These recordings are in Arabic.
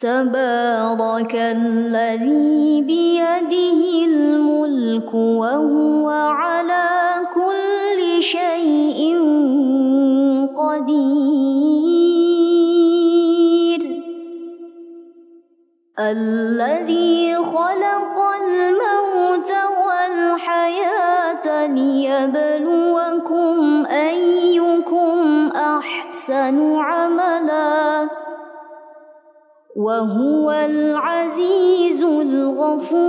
تبارك الذي بيده الملك وهو على كل شيء قدير. الذي خلق الموت والحياة ليبلوكم أيكم أحسن عملا. وهو العزيز الغفور.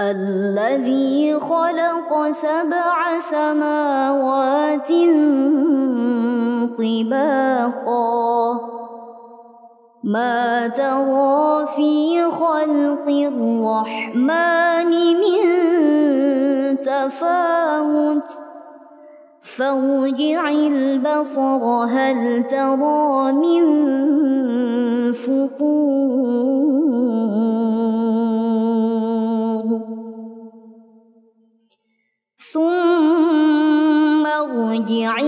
الذي خلق سبع سماوات طباقا. ما ترى في خلق الرحمن من تفاوت. فارجع البصر هل ترى من فطور ثم ارجع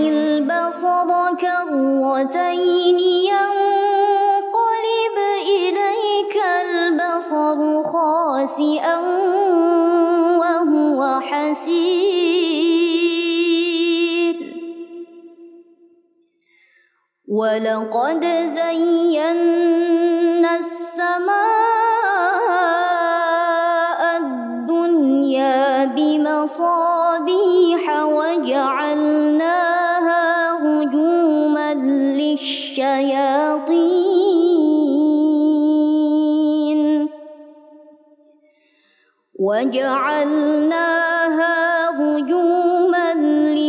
ولقد زينا السماء الدنيا بمصابيح وجعلناها رجوما للشياطين وجعلناها رجوما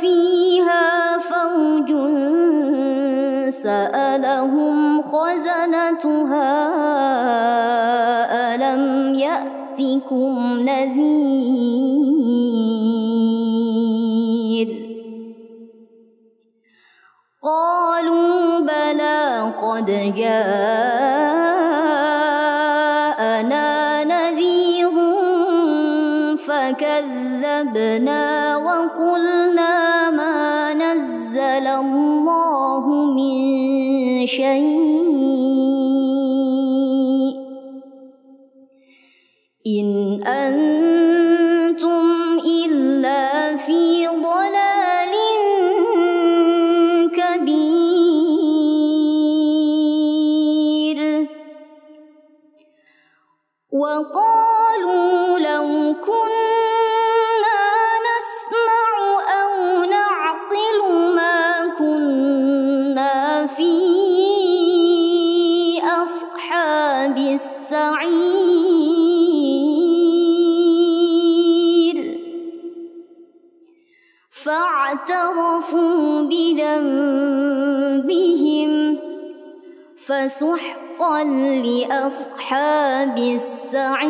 فيها فوج سألهم خزنتها ألم يأتكم نذير؟ قالوا بلى قد جاءنا فكذبنا وقلنا ما نزل الله من شيء. فاعترفوا بذنبهم فسحقا لأصحاب السعير.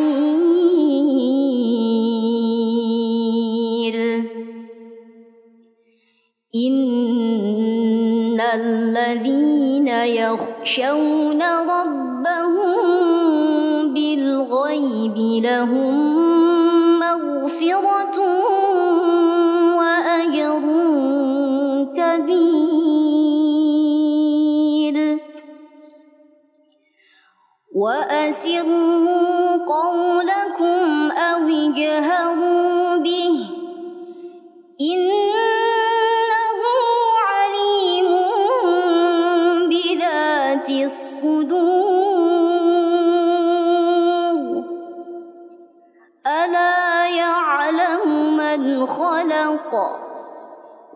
إن الذين يخشون ربهم بالغيب لهم مغفرة كبير وأسروا قولكم أو اجهروا به. إنه عليم بذات الصدور. ألا يعلم من خلق؟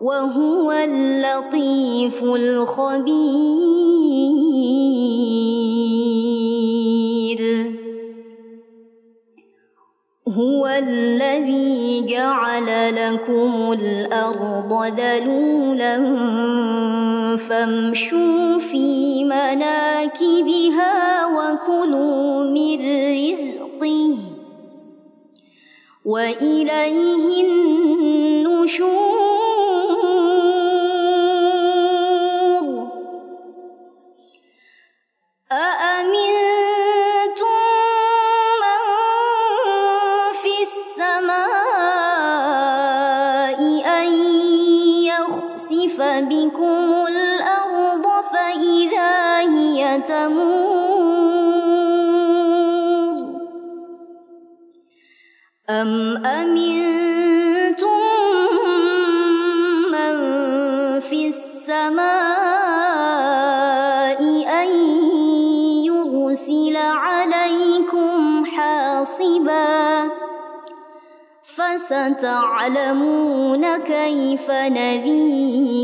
وهو اللطيف الخبير. هو الذي جعل لكم الأرض ذلولا فامشوا في مناكبها وكلوا من رزقه وإليه النشور أم أمنتم من في السماء أن يرسل عليكم حاصبا فستعلمون كيف نذير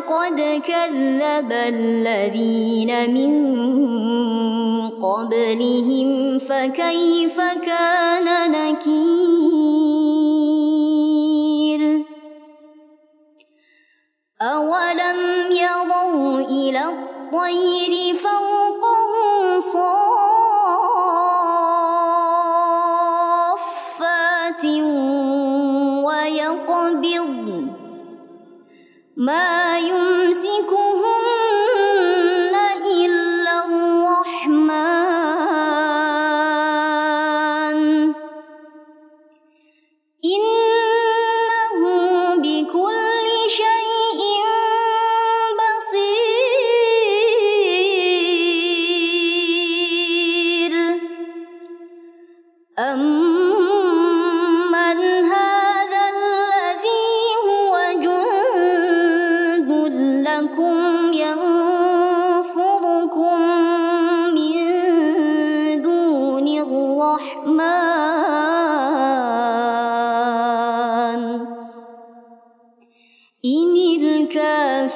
ولقد كذب الذين من قبلهم فكيف كان نكير؟ أولم يروا إلى الطير فوقهم صافات ما يمسكهن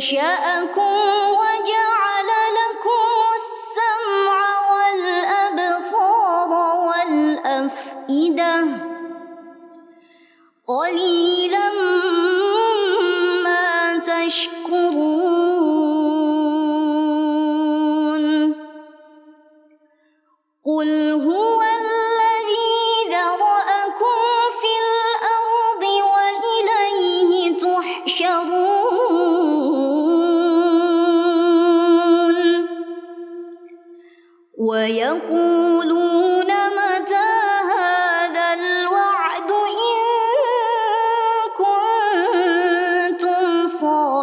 أنشأكم وجعل لكم السمع والأبصار والأفئدة قليلا ما تشكرون. قل هو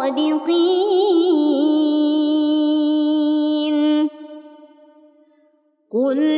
صادقين. قل